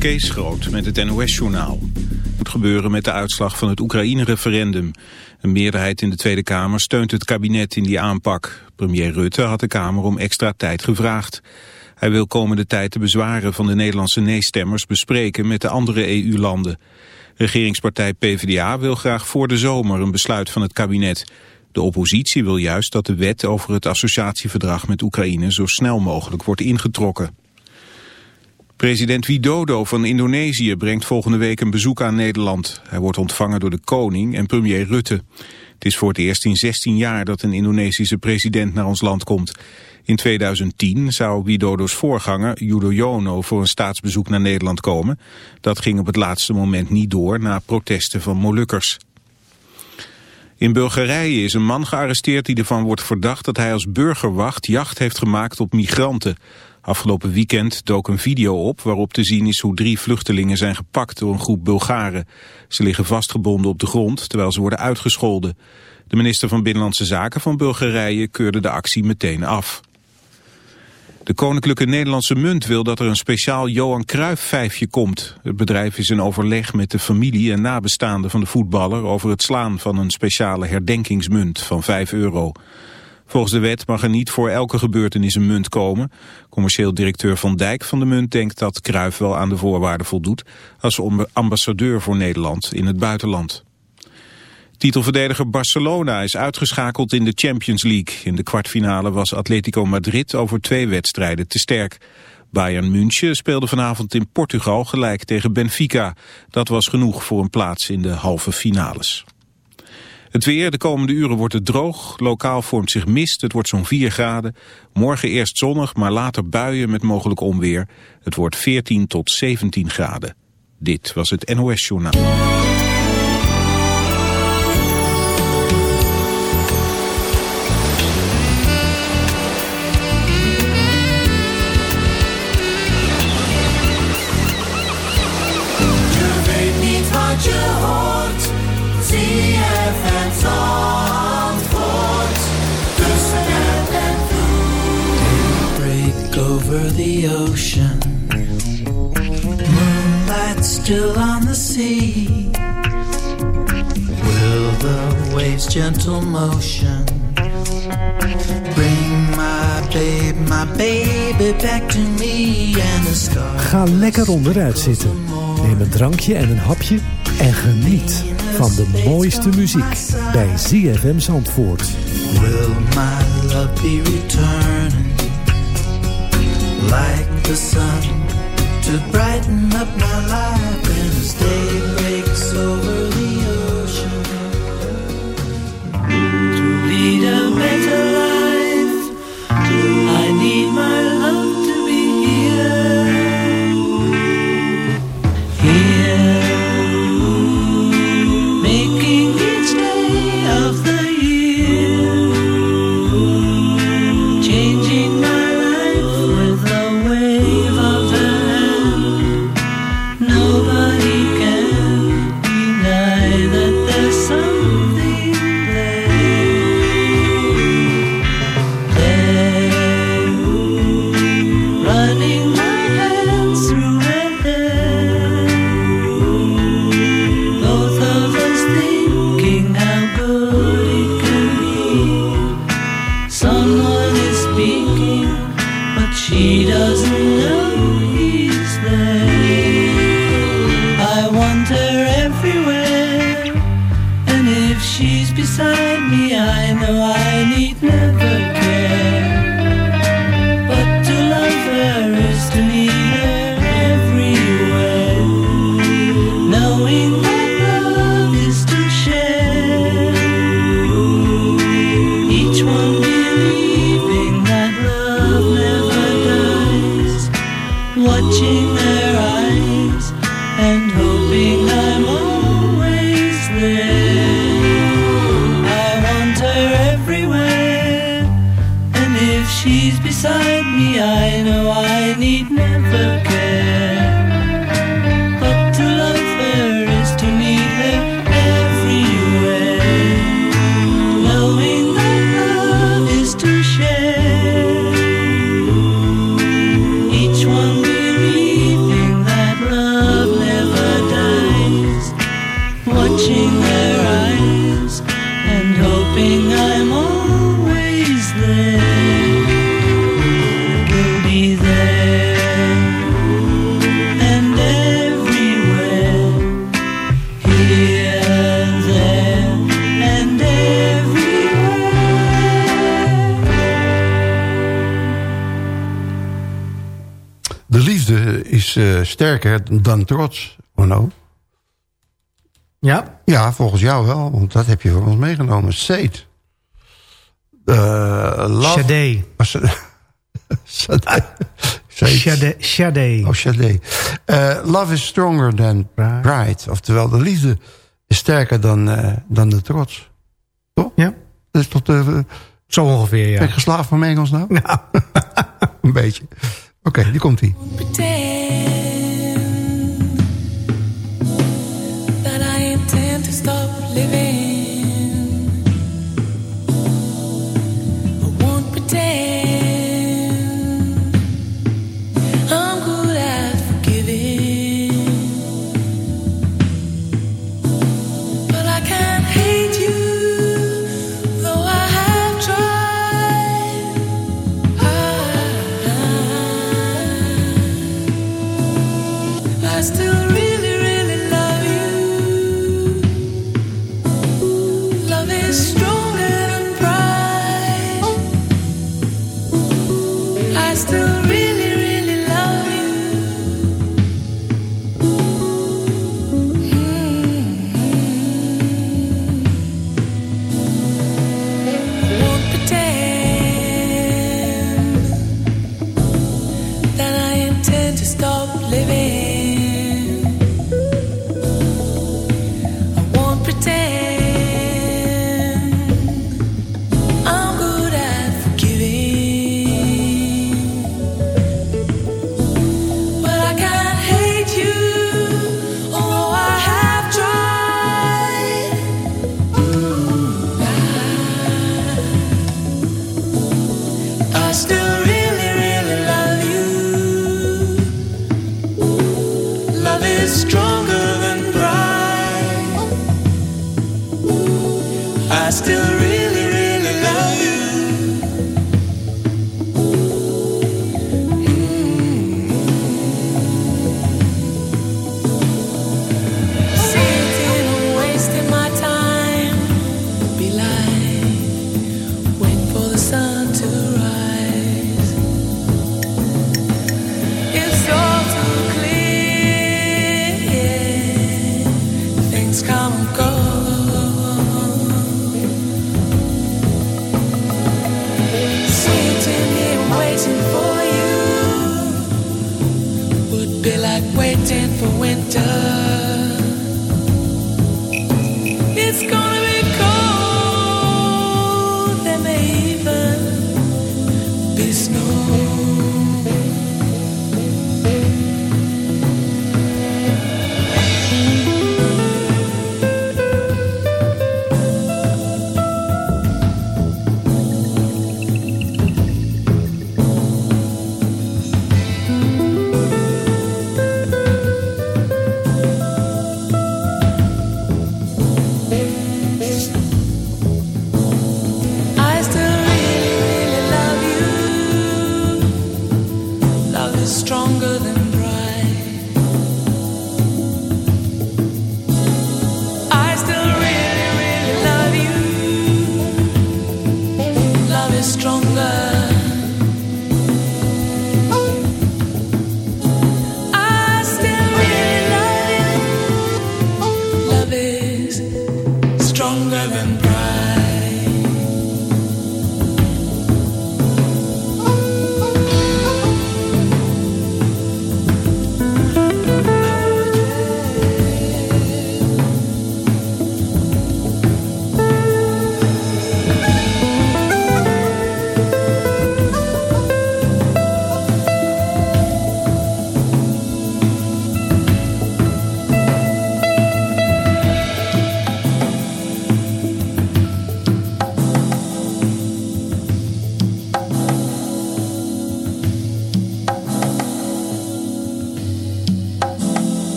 Kees Groot met het NOS-journaal. moet gebeuren met de uitslag van het Oekraïne-referendum. Een meerderheid in de Tweede Kamer steunt het kabinet in die aanpak. Premier Rutte had de Kamer om extra tijd gevraagd. Hij wil komende tijd de bezwaren van de Nederlandse nee-stemmers bespreken met de andere EU-landen. Regeringspartij PvdA wil graag voor de zomer een besluit van het kabinet. De oppositie wil juist dat de wet over het associatieverdrag met Oekraïne zo snel mogelijk wordt ingetrokken. President Widodo van Indonesië brengt volgende week een bezoek aan Nederland. Hij wordt ontvangen door de koning en premier Rutte. Het is voor het eerst in 16 jaar dat een Indonesische president naar ons land komt. In 2010 zou Widodo's voorganger Yudhoyono voor een staatsbezoek naar Nederland komen. Dat ging op het laatste moment niet door na protesten van Molukkers. In Bulgarije is een man gearresteerd die ervan wordt verdacht dat hij als burgerwacht jacht heeft gemaakt op migranten. Afgelopen weekend dook een video op waarop te zien is hoe drie vluchtelingen zijn gepakt door een groep Bulgaren. Ze liggen vastgebonden op de grond terwijl ze worden uitgescholden. De minister van Binnenlandse Zaken van Bulgarije keurde de actie meteen af. De Koninklijke Nederlandse Munt wil dat er een speciaal Johan Cruijff vijfje komt. Het bedrijf is in overleg met de familie en nabestaanden van de voetballer over het slaan van een speciale herdenkingsmunt van 5 euro. Volgens de wet mag er niet voor elke gebeurtenis een munt komen. Commercieel directeur Van Dijk van de munt denkt dat Cruijff wel aan de voorwaarden voldoet als ambassadeur voor Nederland in het buitenland. Titelverdediger Barcelona is uitgeschakeld in de Champions League. In de kwartfinale was Atletico Madrid over twee wedstrijden te sterk. Bayern München speelde vanavond in Portugal gelijk tegen Benfica. Dat was genoeg voor een plaats in de halve finales. Het weer, de komende uren wordt het droog. Lokaal vormt zich mist, het wordt zo'n 4 graden. Morgen eerst zonnig, maar later buien met mogelijk onweer. Het wordt 14 tot 17 graden. Dit was het NOS Journaal. The ocean. Moonlight still on the sea. Will the waves' gentle motion bring my babe, my baby back to me and the stars? Ga lekker onderuit zitten. Neem een drankje en een hapje en geniet van de mooiste muziek bij ZFM Zandvoort. Will my love be returning? Like the sun to brighten up my life and as day breaks over the ocean. To lead a better life I need my love sterker dan trots, Ono. Ja? Ja, volgens jou wel, want dat heb je voor ons meegenomen. Seet. Uh, love... Sade. Sade. Sade. Sade. Oh, Sade. Uh, love is stronger than pride. Oftewel, de liefde is sterker dan, uh, dan de trots. Toch? Ja. Dat is toch de... Zo ongeveer, ja. Ben je geslaagd van Engels nou? Nou. Een beetje. Oké, okay, die komt-ie. Ja,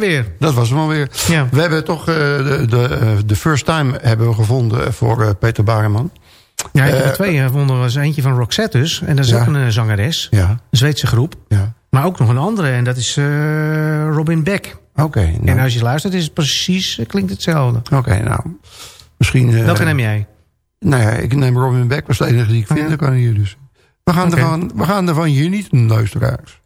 weer. Dat was hem alweer. Ja. We hebben toch uh, de, de, de, first time hebben we gevonden voor uh, Peter Bareman. Ja, ik heb er Eh, twee gevonden. was eentje van Roxette dus. En dat is Ja. ook een eh, zangeres. Ja, Een Zweedse groep. ja. Maar ook nog een andere. En dat is eh, Robin Beck. Oké, En nou, als je luistert is het precies, eh, klinkt hetzelfde. oké, nou. Misschien... eh, Welke neem jij? Nou ja, ik neem Robin Beck, was de enige die ik Oh, vinden ja. kan hier dus. We gaan, Oké. ervan, we gaan ervan genieten, luisteraars.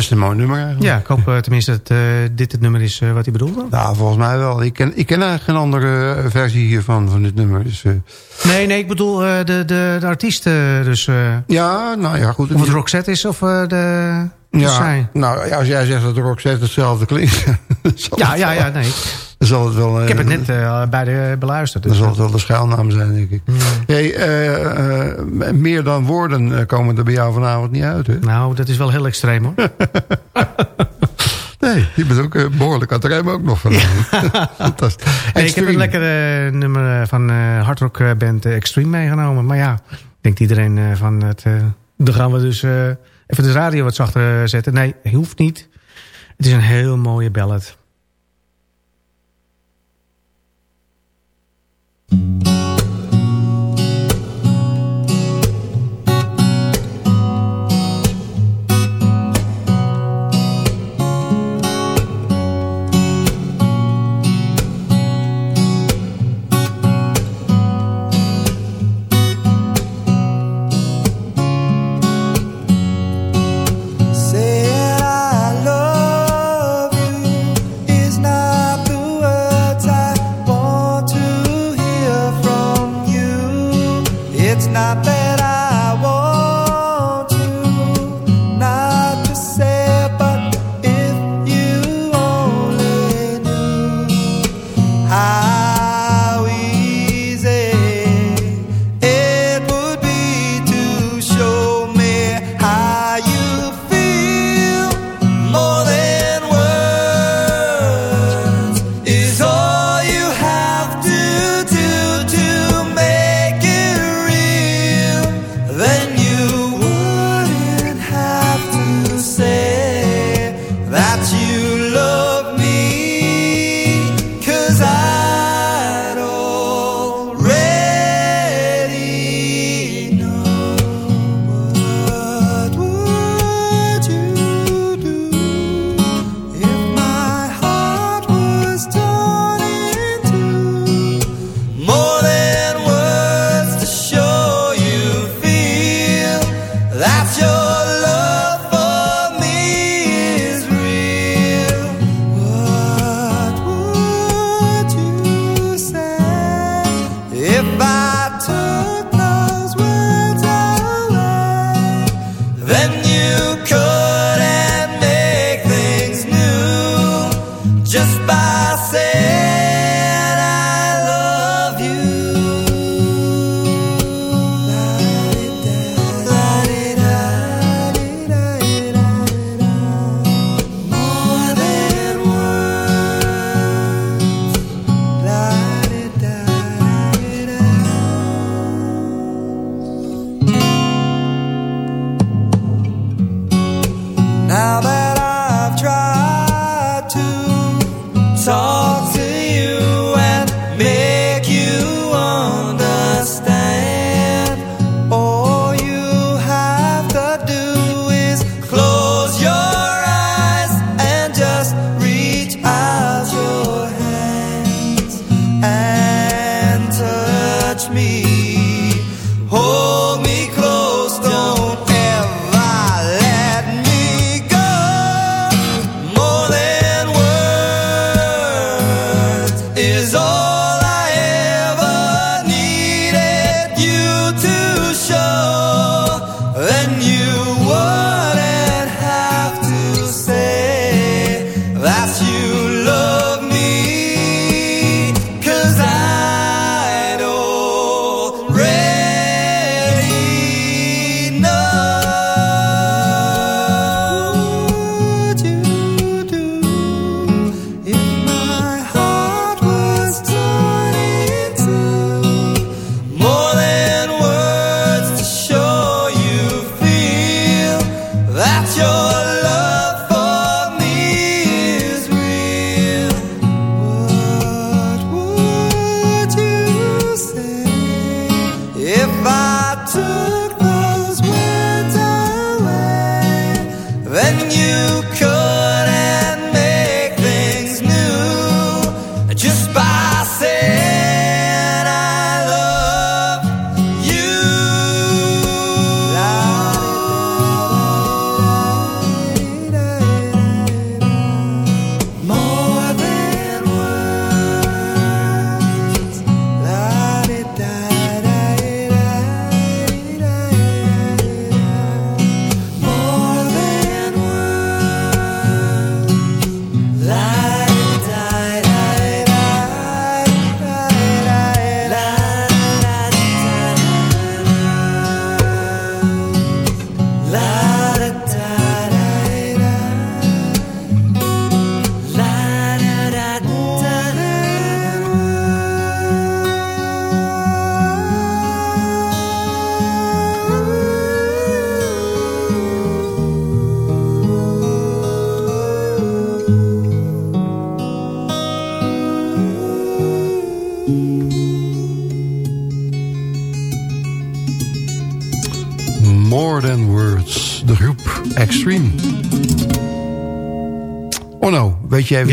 Best een mooi nummer eigenlijk. Ja, ik hoop eh, tenminste dat eh, dit het nummer is eh, wat hij bedoelde. Nou, volgens mij wel. Ik ken, ik ken eigenlijk geen andere versie hiervan, van dit nummer. Dus, Nee, nee, ik bedoel de, de, de artiest. eh, dus, ja, nou ja, goed. of het Roxette is of de, ja, nou, als jij zegt dat Roxette hetzelfde klinkt... Ja, ja, ja, nee. Dan zal het wel... Ik heb het eh, net eh, beide beluisterd. Dan Dus, zal het wel de schuilnaam zijn, denk ik. Hey, eh, eh, meer dan woorden eh, komen er bij jou vanavond niet uit, hè? nou, dat is wel heel extreem hoor. Nee, je bent ook eh, behoorlijk aan het rijmen ook nog vanavond. Fantastisch. Nee, ik heb een lekkere eh, nummer eh, van eh hardrock eh, band eh, Extreme meegenomen. Maar ja, denkt iedereen eh, van het... eh, dan gaan we dus eh, even de radio wat zachter eh, zetten. Nee, hoeft niet. Het is een heel mooie ballad. if I took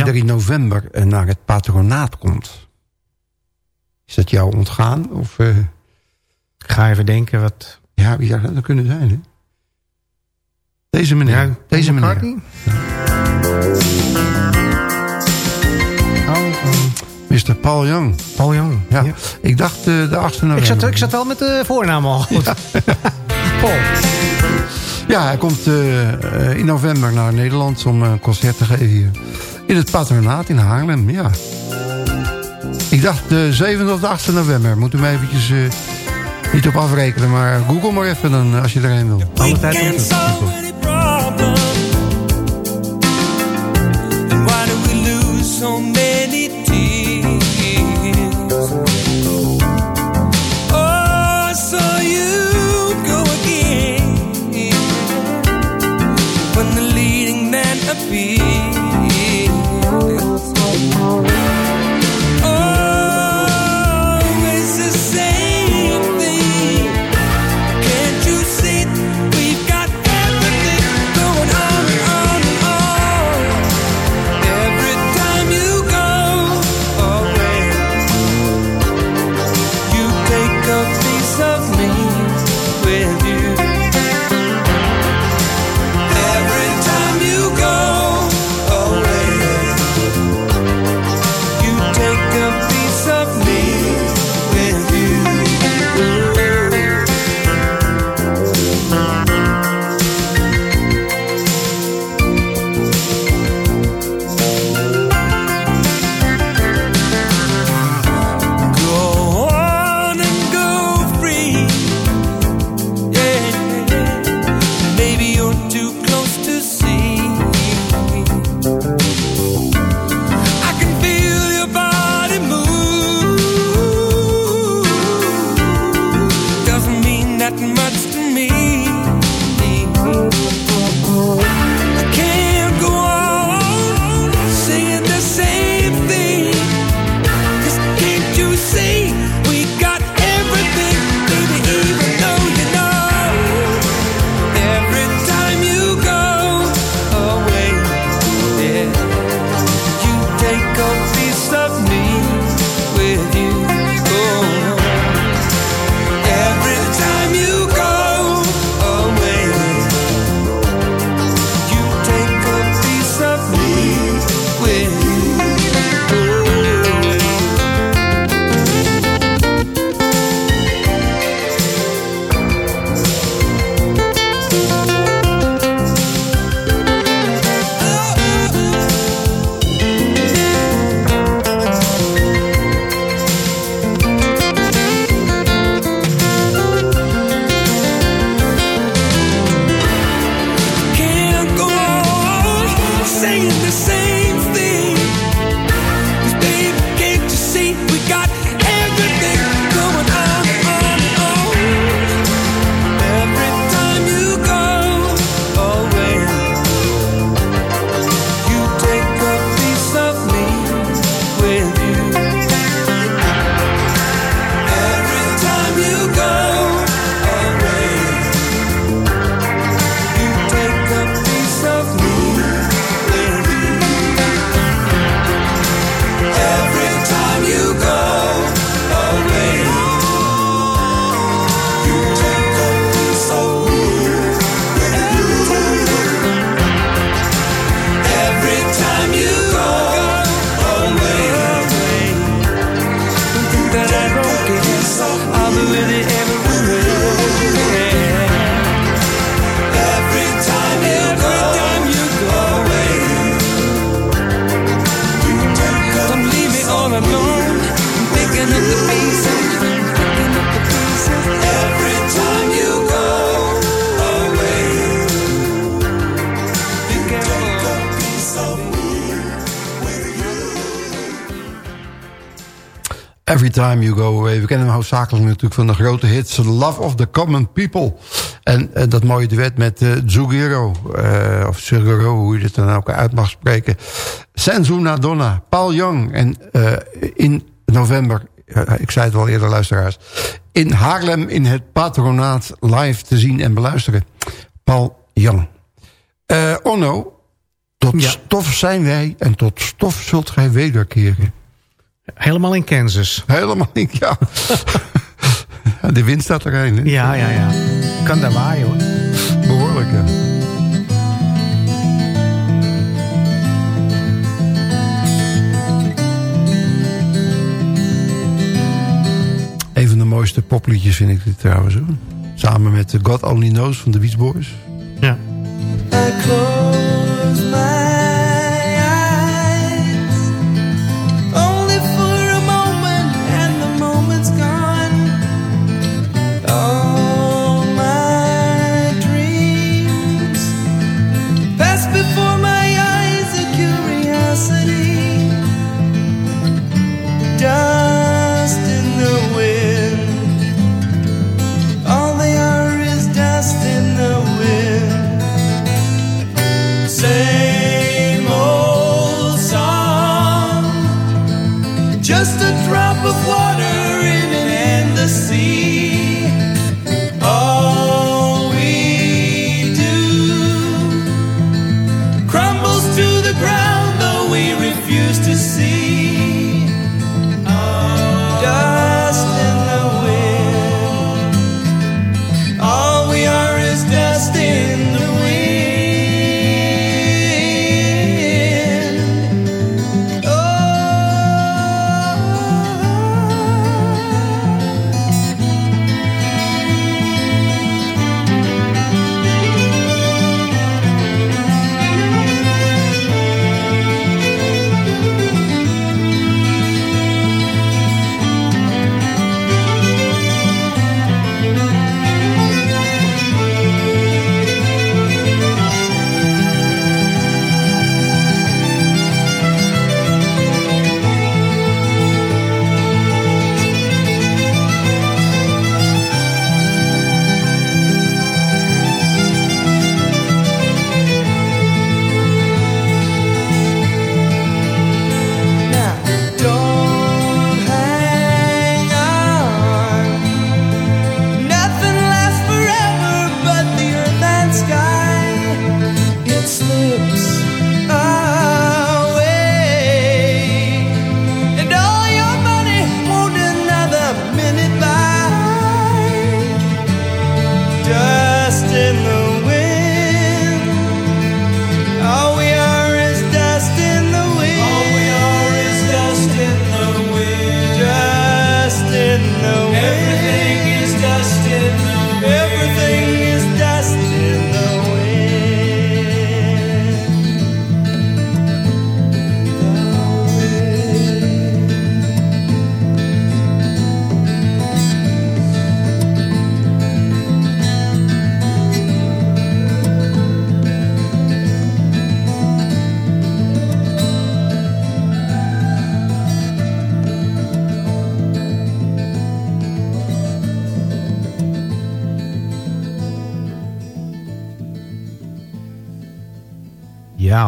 er in november eh, naar het patronaat komt? Is dat jou ontgaan? Of, Ik ga even denken wat... ja, wie zou dat kunnen zijn? Hè? Deze meneer. Ja, Deze meneer. Oh, oh, Mr. Paul Young. Paul Young. Ja. Ja. Ik dacht eh, de 8e november. Ik, zat, ik zat wel met de voornaam al goed. Paul. Ja, hij komt in november naar Nederland om een concert te geven hier. In het patronaat in Haarlem, ja. Ik dacht de 7e of de 8e november. Moet u me eventjes eh, niet op afrekenen, maar google maar even dan, eh, als je erheen wil. Alle tijd with you Every Time You Go Away. We kennen hem hoofdzakelijk natuurlijk van de grote hits Love of the Common People. En eh, dat mooie duet met eh Zugiro, eh, of Zugiro, hoe je het dan ook uit mag spreken. Senzuna Donna, Paul Young. En in november, ik zei het al eerder luisteraars... in Haarlem in het patronaat live te zien en beluisteren. Paul Young. Onno, tot Ja. stof zijn wij en tot stof zult gij wederkeren. Helemaal in Kansas. Helemaal niet, ja. De wind staat erin, hè? Ja, ja, ja. Kan daar waaien hoor. Behoorlijk, ja. Een van de mooiste popliedjes vind ik dit trouwens. Hoor. Samen met God Only Knows van de Beach Boys. Ja. say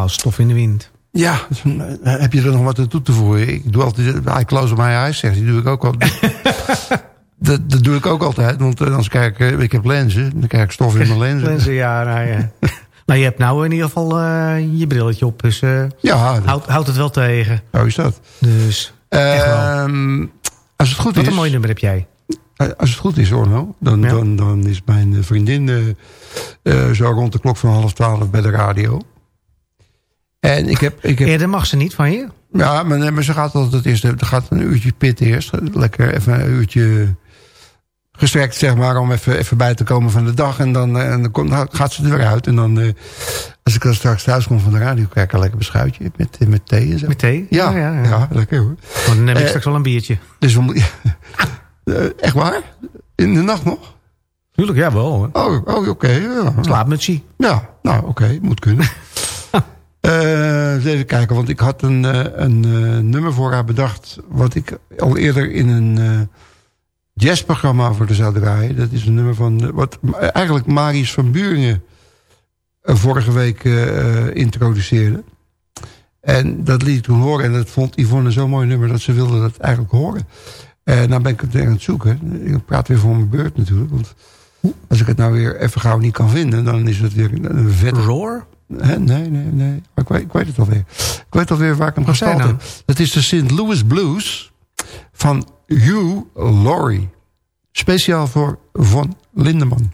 als stof in de wind. Ja, eh, heb je er nog wat aan toe te voegen? Ik doe altijd, I close my eyes, zegt. Die doe ik ook altijd. dat, dat doe ik ook altijd, want eh, als ik kijk, eh, ik heb lenzen, dan krijg ik stof in mijn lenzen. Lenzen, ja, nou, ja. nou, je hebt nou in ieder geval je brilletje op. Dus Ja, dat, houd, houdt het wel tegen. zo is dat. Dus. Ehm, als het goed wat is, een mooi nummer heb jij. als het goed is, Orno, dan, Ja. dan, dan is mijn vriendin zo rond de klok van half twaalf bij de radio. En ik heb, ik heb Eerder mag ze niet van je. Ja, maar, ze gaat altijd eerst, er gaat een uurtje pit eerst. Lekker even een uurtje gestrekt, zeg maar, om even, even bij te komen van de dag. En dan, eh, en dan komt, gaat ze er weer uit. En dan, eh, als ik dan straks thuis kom van de radio, krijg ik een lekker beschuitje met, eh, met thee en zo. Met thee? Ja, Oh, ja, ja, ja. lekker hoor. Dan neem ik straks wel een biertje. Dus we moeten- Eh, echt waar? In de nacht nog? Tuurlijk, ja wel. hoor. Oh, oh oké. ja. Slaapmutsie. Ja, nou oké, moet kunnen. Eh, eens even kijken, want ik had een, eh, een eh, nummer voor haar bedacht... wat ik al eerder in een jazzprogramma voor de zou draaien. Dat is een nummer van... wat eigenlijk Marius van Buringen vorige week introduceerde. En dat liet ik toen horen en dat vond Yvonne zo'n mooi nummer... dat ze wilde dat eigenlijk horen. Eh nou ben ik het weer aan het zoeken. Ik praat weer voor mijn beurt natuurlijk. Want als ik het nou weer even gauw niet kan vinden... dan is het weer een, een vet Roar? Nee, nee, nee. Maar Ik weet, ik weet het alweer. Ik weet alweer waar ik hem gestald je heb. Het is de St. Louis Blues van Hugh Laurie. Speciaal voor Von Lindeman.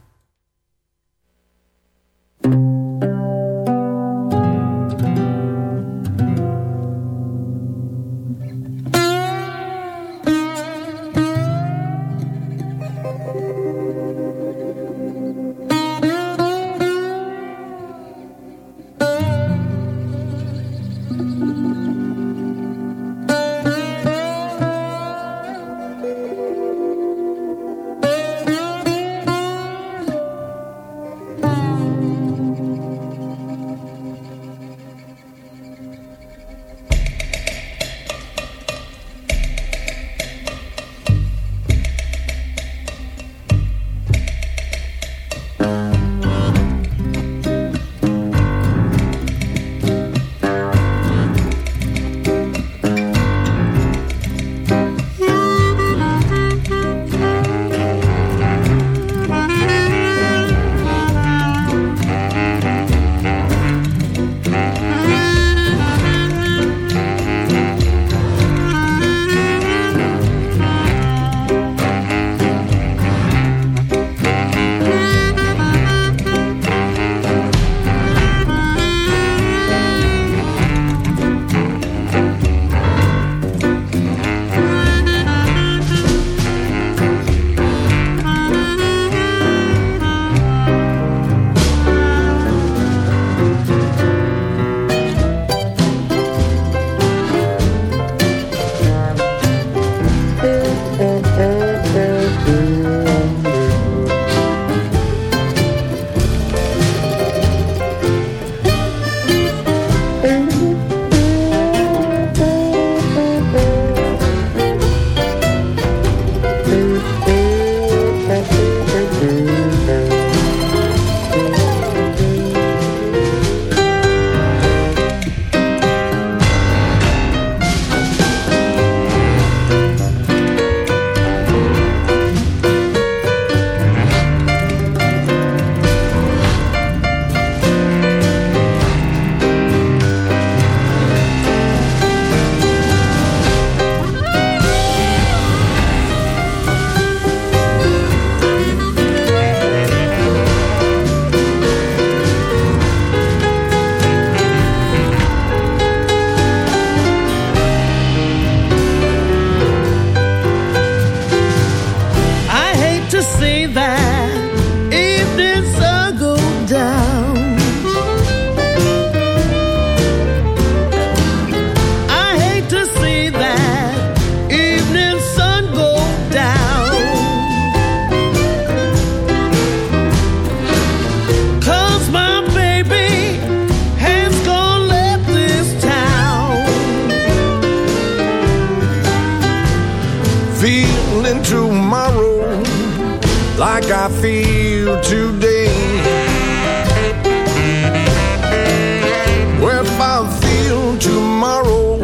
I feel tomorrow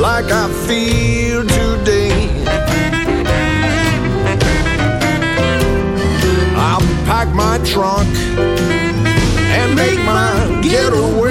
like I feel today, I'll pack my trunk and make my getaway.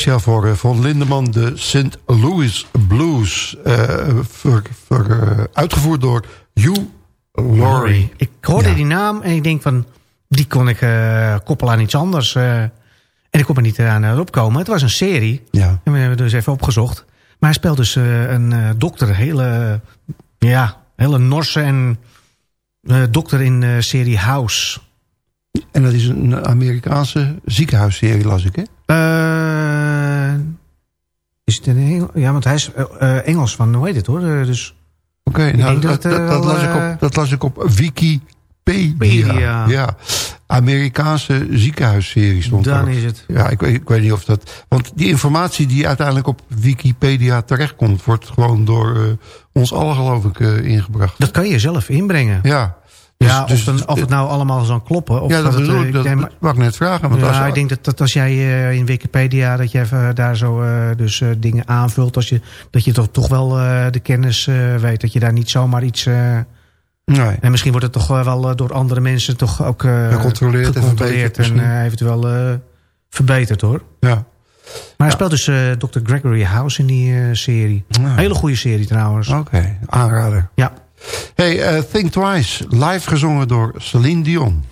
Speciaal voor eh, Von Lindeman de St. Louis Blues. eh, ver- ver- eh, uitgevoerd door Hugh Laurie. Ik hoorde Ja. die naam en ik denk van... die kon ik koppelen aan iets anders. en ik kon er niet aan opkomen. Het was een serie. Ja. En we hebben dus even opgezocht. Maar hij speelt dus een dokter. Hele, ja, hele norse en... dokter in de serie House. En dat is een Amerikaanse ziekenhuisserie, las ik, hè? Eh, is het in Engels? Ja, want hij is eh, eh, Engels van, hoe heet het hoor? Dus Oké, nou, dat, dat las ik op, dat las ik op Wikipedia. Ja, Amerikaanse ziekenhuisserie stond dan is het. Ja, ik, weet- ik weet niet of dat... Want die informatie die uiteindelijk op Wikipedia terechtkomt... wordt gewoon door ons allen geloof ik ingebracht. Dat kan je zelf inbrengen. Ja. Dus- ja, dus- of, dan, of het nou allemaal zal kloppen. Of ja, dat bedoel eh, ik. Dat, nee, maar- dat wou ik net vragen. Want als, ja, ik denk dat, dat als jij eh, in Wikipedia dat je even daar zo eh, dus eh, dingen aanvult, als je, dat je toch, toch wel eh, de kennis eh, weet. Dat je daar niet zomaar iets. eh, nee. en misschien wordt het toch eh, wel eh, door andere mensen toch ook eh, Gecontroleerd en gecontroleerd verbeterd en eh, eventueel eh, verbeterd hoor. Ja. Maar hij speelt dus eh, Dr. Gregory House in die eh, serie. Nou, Hele goede serie trouwens. Oké, aanrader. Ja. Hey, eh, Think Twice. Live gezongen door Celine Dion.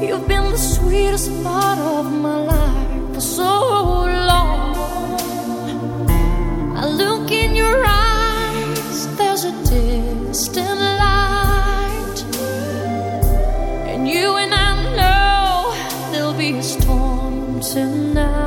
You've been the sweetest part of my life distant light. And you and I know there'll be a storm tonight.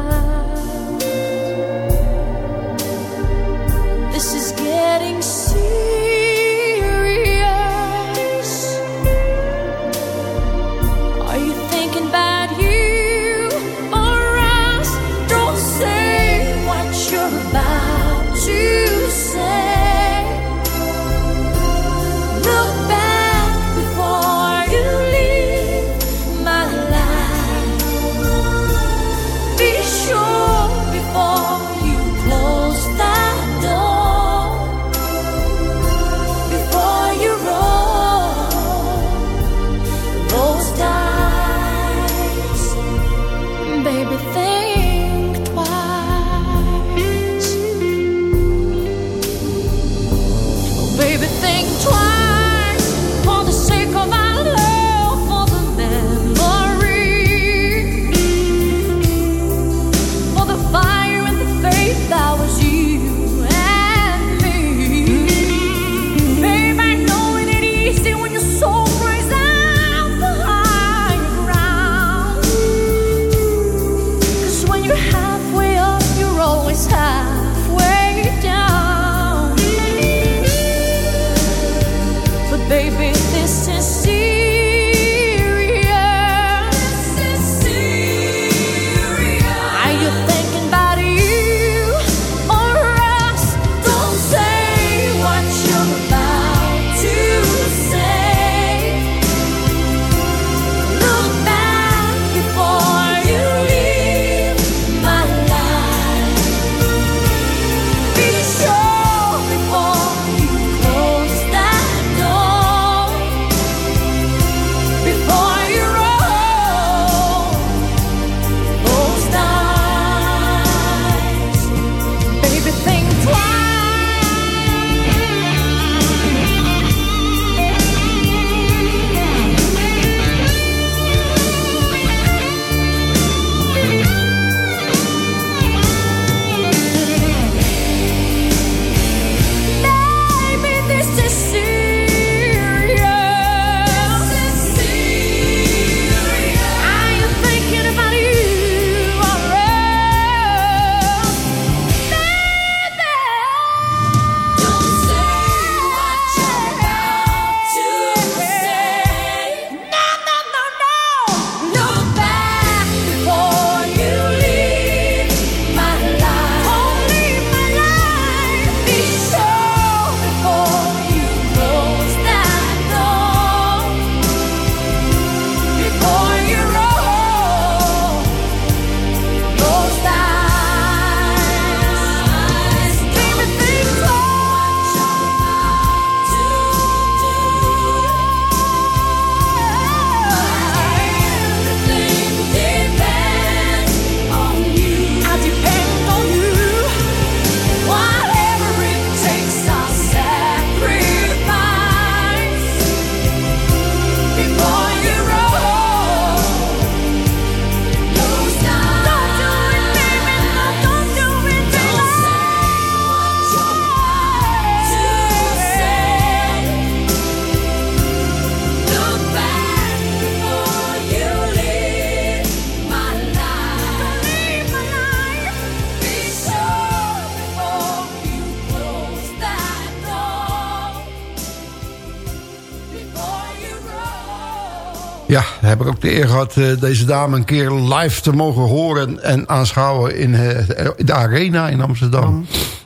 De eer gehad eh, deze dame een keer live te mogen horen en aanschouwen in eh, de Arena in Amsterdam.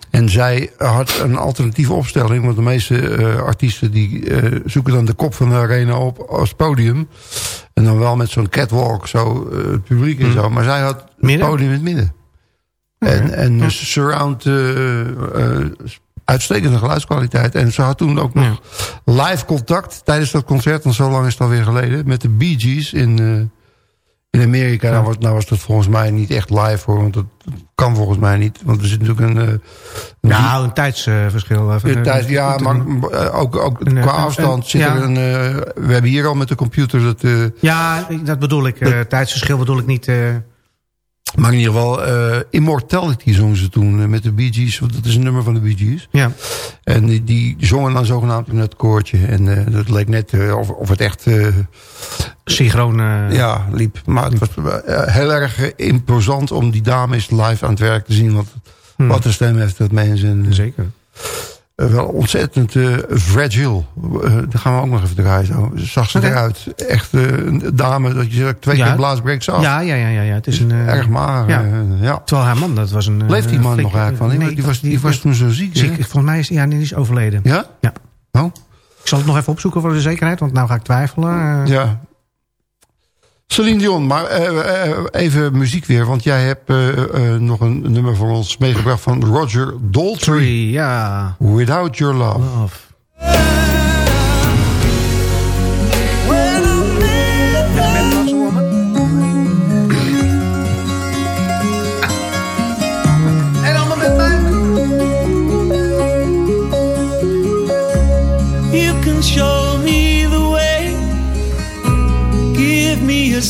En zij had een alternatieve opstelling, want de meeste eh, artiesten die zoeken dan de kop van de Arena op als podium. En dan wel met zo'n catwalk, zo het publiek en zo. Maar zij had het podium in het midden. En, en dus surround uitstekende geluidskwaliteit. En ze had toen ook nog live contact tijdens dat concert. Want zo lang is het alweer geleden. Met de Bee Gees in, eh, in Amerika. Nou, was, nou was dat volgens mij niet echt live hoor. Want dat kan volgens mij niet. Want er zit natuurlijk een... eh, een Nou, een tijdsverschil. eh, ja, maar ook, ook qua afstand een- zit ja. er een... we hebben hier al met de computer dat... Ja, dat bedoel ik. tijdsverschil bedoel ik niet. Maar in ieder geval, eh, Immortality zongen ze toen eh, met de Bee Gees. Want dat is een nummer van de Bee Gees. ja. En die, die zongen dan zogenaamd in het koortje. En eh, dat leek net of, of het echt Synchroon. ja, liep. Maar het was heel erg imposant om die dames live aan het werk te zien. Want Hmm. wat een stem heeft dat mensen. En, Zeker. Eh, wel ontzettend eh, fragile. Eh, daar gaan we ook nog even draaien. Zo. Zag ze eruit. Echt een dame dat je twee Ja. keer blaasbreek zag. Ja, ja, ja, ja, ja. Het is een... Erg mager. ja. ja. Terwijl haar man, dat was een... Leeft die man nog eigenlijk van? Nee, die, was, die, die- was toen zo ziek. ziek. Volgens mij is, ja, die is overleden. Ja? Ja. Oh? Ik zal het nog even opzoeken voor de zekerheid, want nou ga ik twijfelen. Ja. Celine Dion, maar eh, eh, even muziek weer. Want jij hebt eh, nog een nummer voor ons meegebracht van Roger Daltrey. Ja. Without Your Love. Love.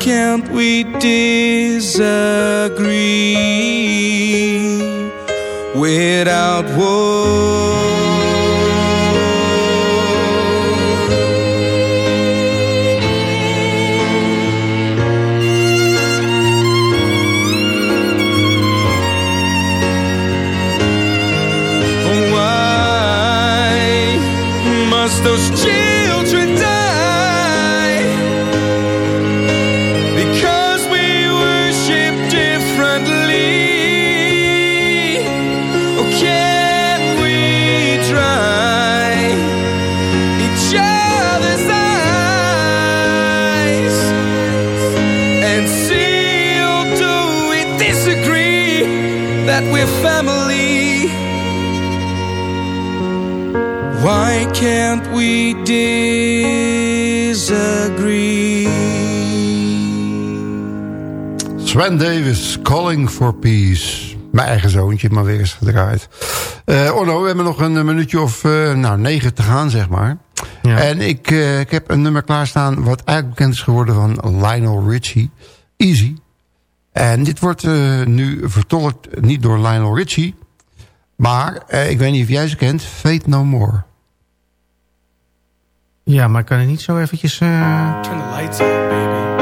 can't we disagree. Without Sven Davis, Calling for Peace. Mijn eigen zoontje, maar weer eens gedraaid. Eh Orno, we hebben nog een minuutje of eh, nou, negen te gaan, zeg maar. Ja. En ik, eh, ik heb een nummer klaarstaan... wat eigenlijk bekend is geworden van Lionel Richie. Easy. En dit wordt eh, nu vertolkt niet door Lionel Richie... maar, eh, ik weet niet of jij ze kent... Fate No More. Ja, maar kan ik niet zo eventjes... eh, Turn the lights out, baby.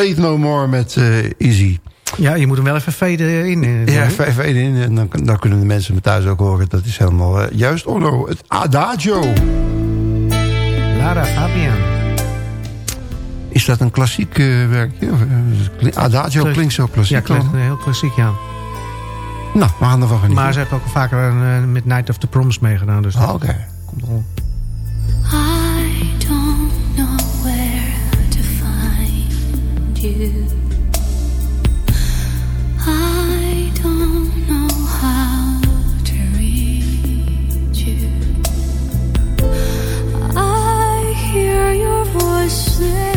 Faith No More met eh, Easy. Ja, je moet hem wel even faden in. eh, Ja, even in en dan, dan kunnen de mensen me thuis ook horen. Dat is helemaal eh, juist. Oh no, het Adagio. Lara Fabian. Is dat een klassiek werkje? Adagio Klinkt- klinkt zo klassiek. Ja, klinkt heel klassiek, ja. Nou, we gaan ervan genieten. Maar ze heeft ook vaker een, met Night of the Proms meegedaan. Dus Ah, Oké. komt. Your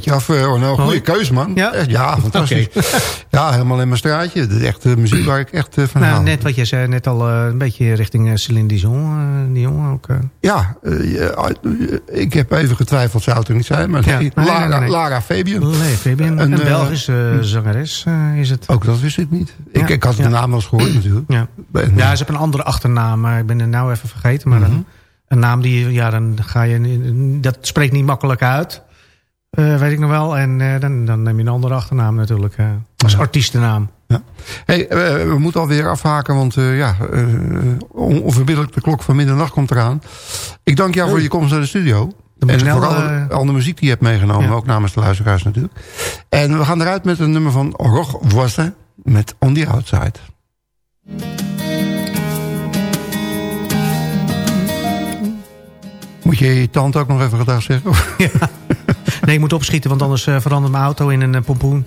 petje af. eh, goede Hoi. keus, man. Ja? Echt, ja fantastisch. Ja, helemaal in mijn straatje. Dat is echt eh, muziek waar ik echt eh, van Nou, hou. net wat jij zei, net al eh, een beetje richting eh, Dion. eh, Dion ook. eh. Ja, eh, eh, ik heb even getwijfeld, zou het er niet zijn. Maar Ja, nee, nee, Lara, nee. Lara Fabian. Nee, Fabian. Een, Een, eh, Belgische zangeres eh, is het. Ook dat wist ik niet. Ik, Ja, ik had de ja. naam wel eens gehoord natuurlijk. Ja. Ja, ze heeft een andere achternaam, maar ik ben er nou even vergeten. Maar Mhm. een, een naam die, ja, dan ga je, dat spreekt niet makkelijk uit. Eh, weet ik nog wel. En eh, dan, dan neem je een andere achternaam natuurlijk. eh, als artiestennaam. Hey, eh, we moeten alweer afhaken, want ja, on- onverbiddelijk de klok van middernacht komt eraan. Ik dank jou voor je komst naar de studio. En snel, voor alle, al de muziek die je hebt meegenomen, Ja. ook namens de luisteraars natuurlijk. En we gaan eruit met een nummer van Roch Voisin met On The Outside. Moet je je tante ook nog even gedag zeggen? Nee, ik moet opschieten, want anders eh, verandert mijn auto in een eh, pompoen.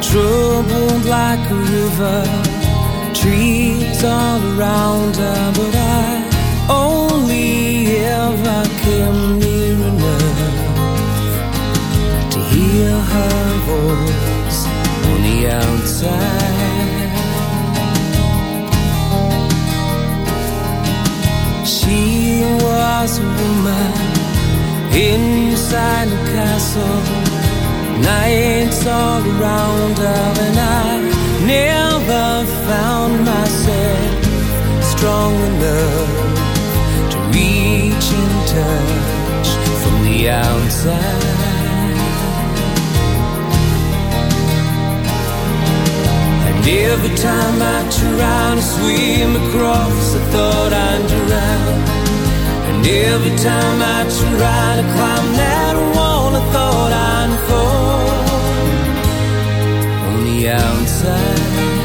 Troubled like a river, trees all around her, but I only ever came her voice on the outside. She was a woman inside a castle. Nights all around her, and I never found myself strong enough to reach and touch from the outside. Every time I try to swim across, I thought I'd drown. And every time I try to climb that wall, I thought I'd fall on the outside.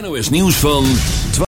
NOS Nieuws van